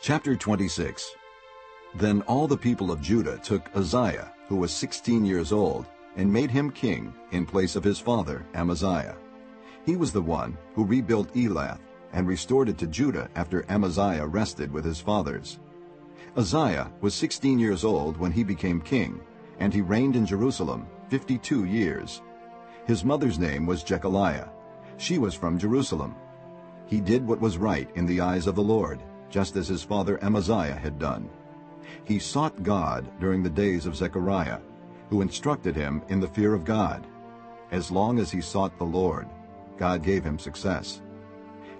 Chapter 26 Then all the people of Judah took Uzziah, who was sixteen years old, and made him king in place of his father Amaziah. He was the one who rebuilt Elath and restored it to Judah after Amaziah rested with his fathers. Uzziah was sixteen years old when he became king, and he reigned in Jerusalem fifty-two years. His mother's name was Jekoliah. She was from Jerusalem. He did what was right in the eyes of the Lord, just as his father Amaziah had done. He sought God during the days of Zechariah, who instructed him in the fear of God. As long as he sought the Lord, God gave him success.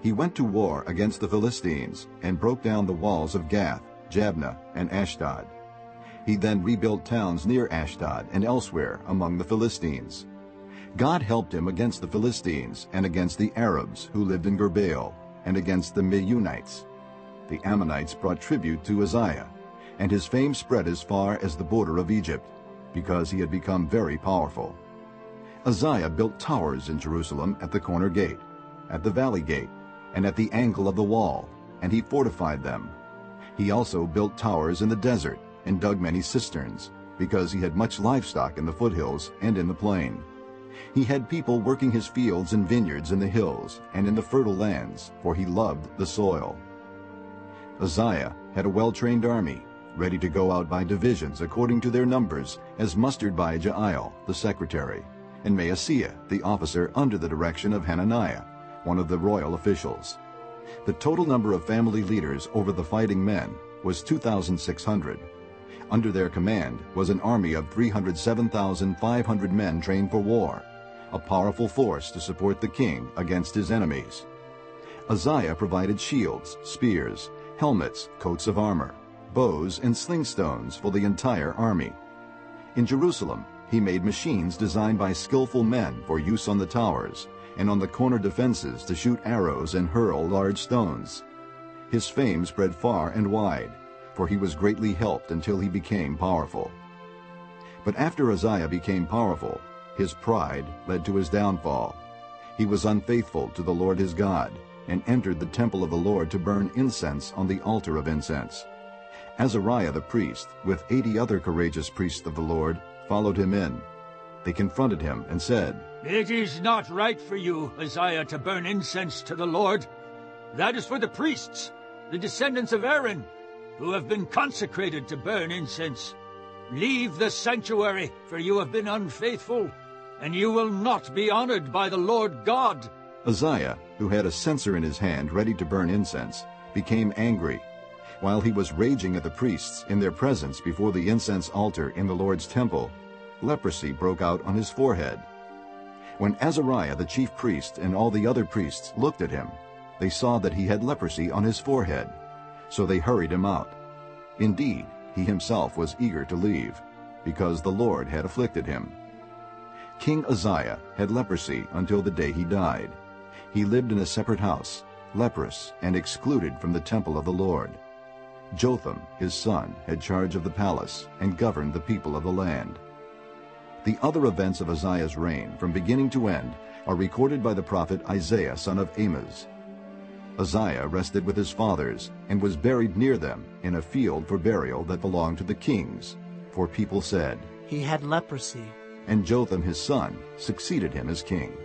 He went to war against the Philistines and broke down the walls of Gath, Jabneh, and Ashdod. He then rebuilt towns near Ashdod and elsewhere among the Philistines. God helped him against the Philistines and against the Arabs who lived in Gurbaal and against the Meunites the Ammonites brought tribute to Uzziah, and his fame spread as far as the border of Egypt, because he had become very powerful. Uzziah built towers in Jerusalem at the corner gate, at the valley gate, and at the angle of the wall, and he fortified them. He also built towers in the desert and dug many cisterns, because he had much livestock in the foothills and in the plain. He had people working his fields and vineyards in the hills and in the fertile lands, for he loved the soil. Uzziah had a well-trained army, ready to go out by divisions according to their numbers, as mustered by Jeiel, the secretary, and Maaseiah, the officer under the direction of Hananiah, one of the royal officials. The total number of family leaders over the fighting men was 2,600. Under their command was an army of 307,500 men trained for war, a powerful force to support the king against his enemies. Uzziah provided shields, spears, helmets, coats of armor, bows, and slingstones for the entire army. In Jerusalem, he made machines designed by skillful men for use on the towers and on the corner defenses to shoot arrows and hurl large stones. His fame spread far and wide, for he was greatly helped until he became powerful. But after Uzziah became powerful, his pride led to his downfall. He was unfaithful to the Lord his God, and entered the temple of the Lord to burn incense on the altar of incense. Azariah the priest, with eighty other courageous priests of the Lord, followed him in. They confronted him and said, It is not right for you, Uzziah, to burn incense to the Lord. That is for the priests, the descendants of Aaron, who have been consecrated to burn incense. Leave the sanctuary, for you have been unfaithful, and you will not be honored by the Lord God. Uzziah, who had a censer in his hand ready to burn incense, became angry. While he was raging at the priests in their presence before the incense altar in the Lord's temple, leprosy broke out on his forehead. When Azariah the chief priest and all the other priests looked at him, they saw that he had leprosy on his forehead. So they hurried him out. Indeed, he himself was eager to leave, because the Lord had afflicted him. King Uzziah had leprosy until the day he died. He lived in a separate house, leprous and excluded from the temple of the Lord. Jotham, his son, had charge of the palace and governed the people of the land. The other events of Uzziah's reign, from beginning to end, are recorded by the prophet Isaiah son of Amoz. Uzziah rested with his fathers and was buried near them in a field for burial that belonged to the kings. For people said, He had leprosy. And Jotham his son succeeded him as king.